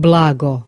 blago.